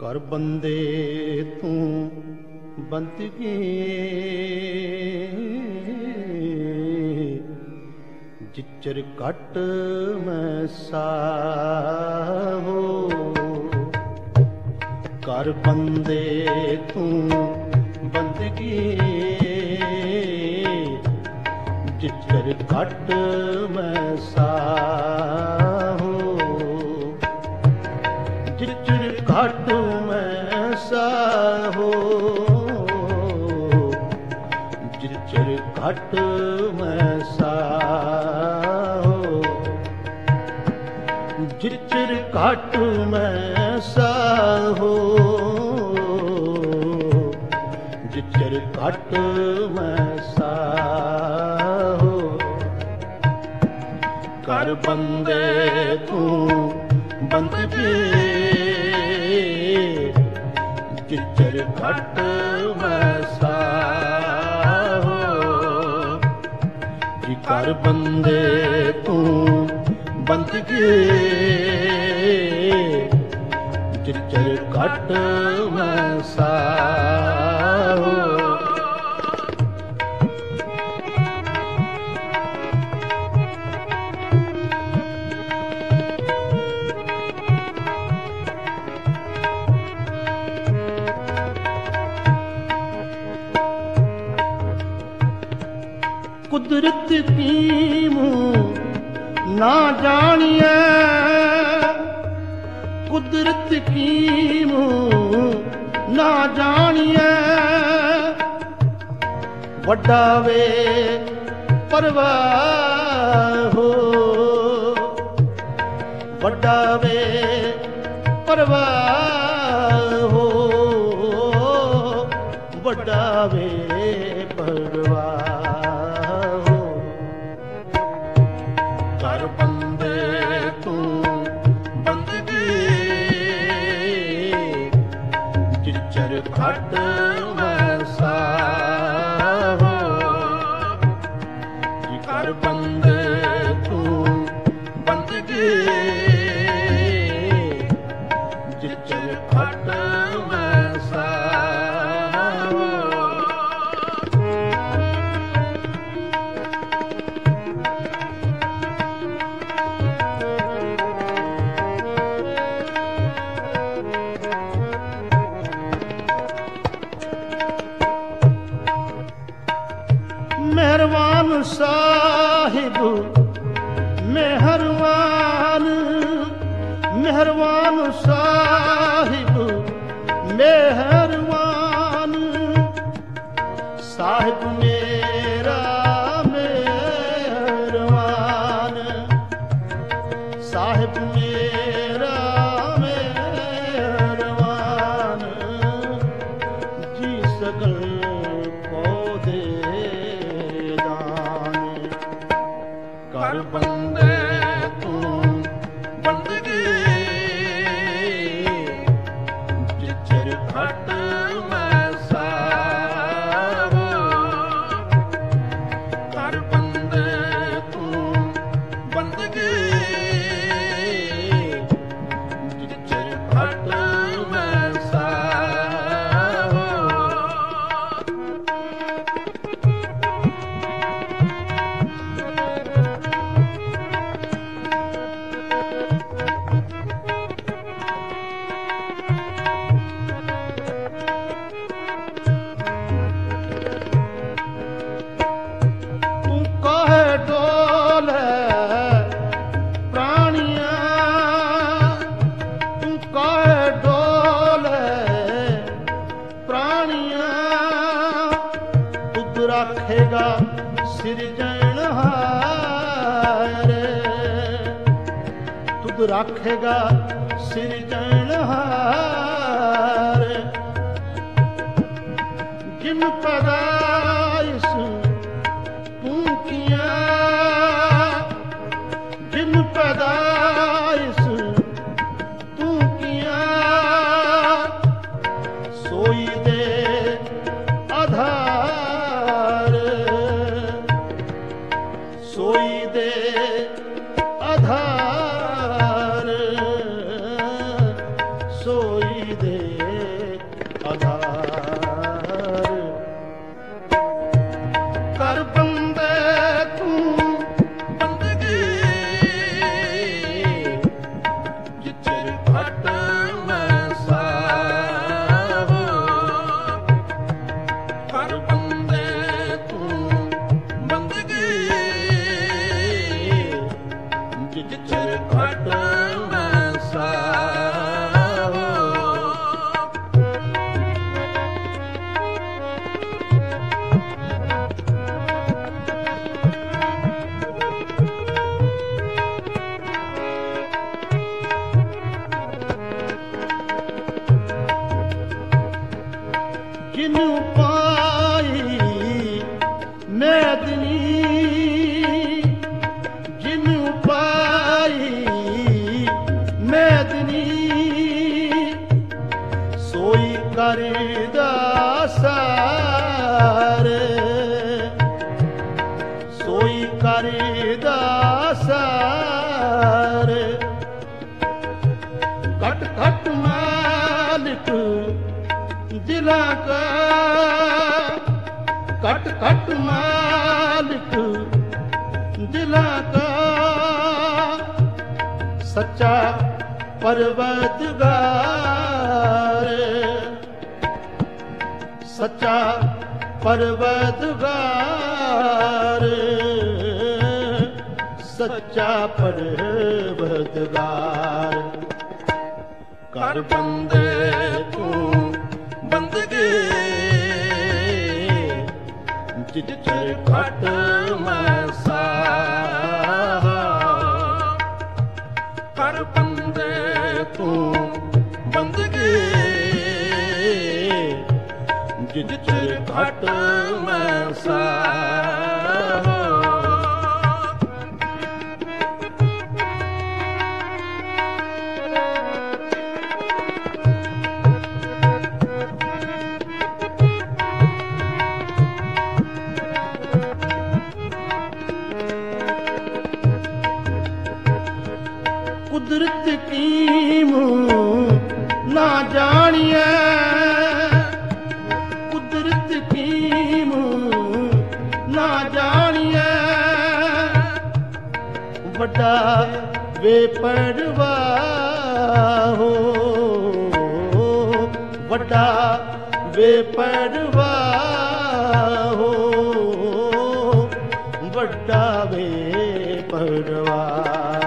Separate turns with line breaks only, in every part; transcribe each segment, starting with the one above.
ਕਰ ਬੰਦੇ ਤੂੰ ਬੰਦਗੀ ਜਿਚਰ ਘਟ ਮੈਂ ਸਾਹੋ। ਕਰ ਬੰਦੇ ਤੂੰ ਬੰਦਗੀ ਜਿਚਰ ਘਟ ਮੈਂ ਸਾਹੋ। ਜਿਚਰ ਘਟ ਮੈਂ ਸਾਹੋ ਜਿਚਰ ਘਟ ਮੈਂ ਸਾਹੋ ਜਿਚਰ ਘਟ ਬੰਦੇ ਤੂੰ ਬੰਦਗੀ ਜਿਚਰ ਘਟ ਮੈਂ ਸਾਹੋ ਕੁਦਰਤ ਕੀ ਨਾ ਜਾਣੀਐ। ਕੁਦਰਤ ਕੀ ਮੂੰ ਨਾ ਜਾਣੀਐ। ਵੱਡਾ ਵੇ ਪਰਵਾਹ ਹੋ। ਵੱਡਾ ਵੇ ਪਰਵਾਹ ਹੋ। ਵੱਡਾ ਵੇ ਮਿਹਰਬਾਨ ਸਾਹਿਬ ਮਿਹਰਬਾਨ ਮਿਹਰਬਾਨ ਸਾਹਿਬ ਮਿਹਰਬਾਨ ਆਖੇਗਾ ਰੱਖੇਗਾ ਸਿਰਜਣਹਾਰ ਜਿਨ ਪਦਾਇਸ Janu ਜਿਲਾ ਕਾ ਘਟ ਘਟ ਮਾਲਿਕ ਦਿਲਾਂ ਕਾ ਸੱਚਾ ਪਰਵਤਗਾਰ। ਸੱਚਾ ਪਰਵਤਗਾਰ। ਸੱਚਾ ਪਰਵਤਗਾਰ। ਕਰ ਬੰਦੇ ਤੂੰ ਜਿੱਚਰ ਘਟ ਮਸਾ ਕਰ ਬੰਦੇ ਤੂੰ ਬੰਦਗੇ। ਜਿੱਚਰ ਘਟ ਮਸਾ ਕੁਦਰਤ ਨਾ ਜਾਣੀਐ। ਕੁਦਰਤ ਕੀਮ ਨਾ ਜਾਣੀਐ। ਵੱਡਾ ਬੇਪਰਵਾਹ ਹੋ। ਵੱਡਾ ਬੇਪਰਵਾਹ ਹੋ। ਵੱਡਾ ਬੇਪਰਵਾਹ ਹੋ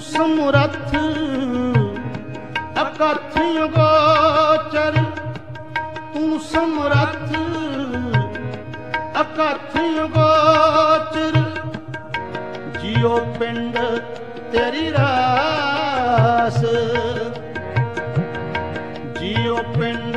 ਸਮਰੱਥ ਅਕਥ ਗੋਚਰ ਤੂੰ ਸਮਰੱਥ ਅਕਥ ਗੋਚਰ। ਜਿਉ ਪਿੰਡ ਤੇਰੀ ਰਾਸ। ਜਿਉ ਪਿੰਡ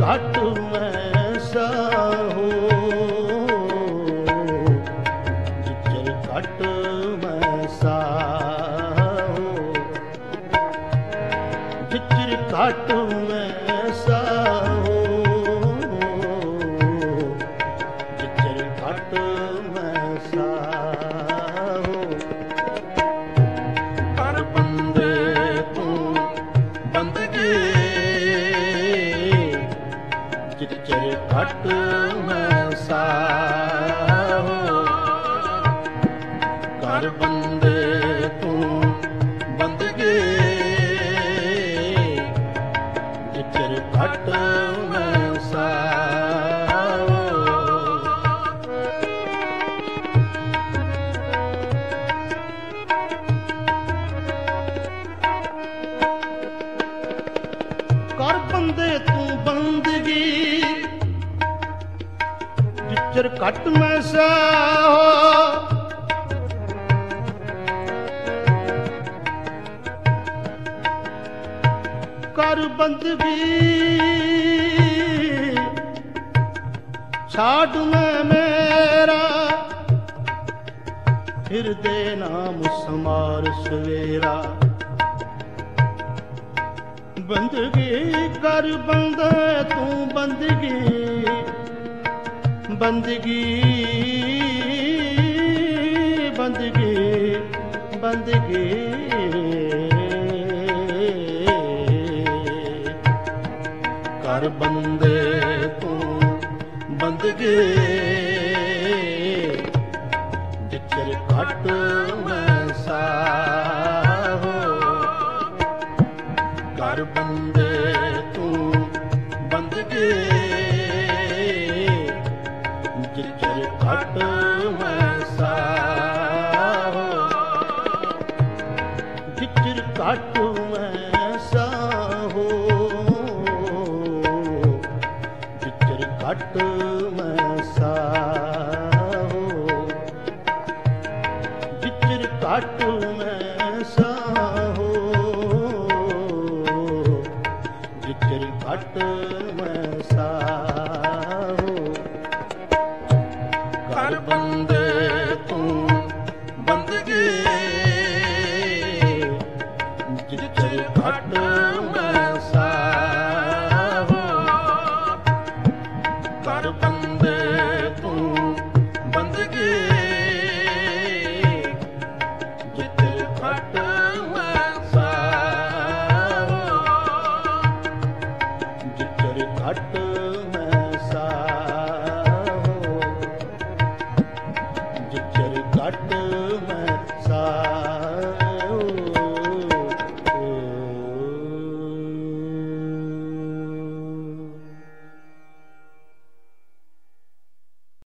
ਜਿੱਚਰ ਘਟ ਮੈਂ ਸਹੋ ਕਰ ਬੰਦਗੀ ਛਾੜ ਮੈਂ ਮੇਰਾ। ਫਿਰ ਦੇ ਨਾਮ ਸਮਾਰ ਸਵੇਰਾ। ਬੰਦਗੀ ਕਰ ਬੰਦੇ, ਤੂੰ ਬੰਦਗੀ। ਬੰਦਗੀ ਬੰਦਗੀ ਬੰਦਗੀ। ਕਰ ਬੰਦੇ ਤੂੰ ਬੰਦਗੀ ਜਿੱਚਰ ਘਟ ਜਿਚਰ ਘਟ ਮੈਂ ਸਾਹੋ ਜਿਚਰ ਘਟ ਮੈਂ ਸਾਹੋ ਜਿਚਰ ਘਟ ਮੈਂ ਸਾਹੋ ਜਿਚਰ ਘਟ ਮੈਂ ਸਾਹੋ ਜਿਚਰ ਘਟ ਮੈਂ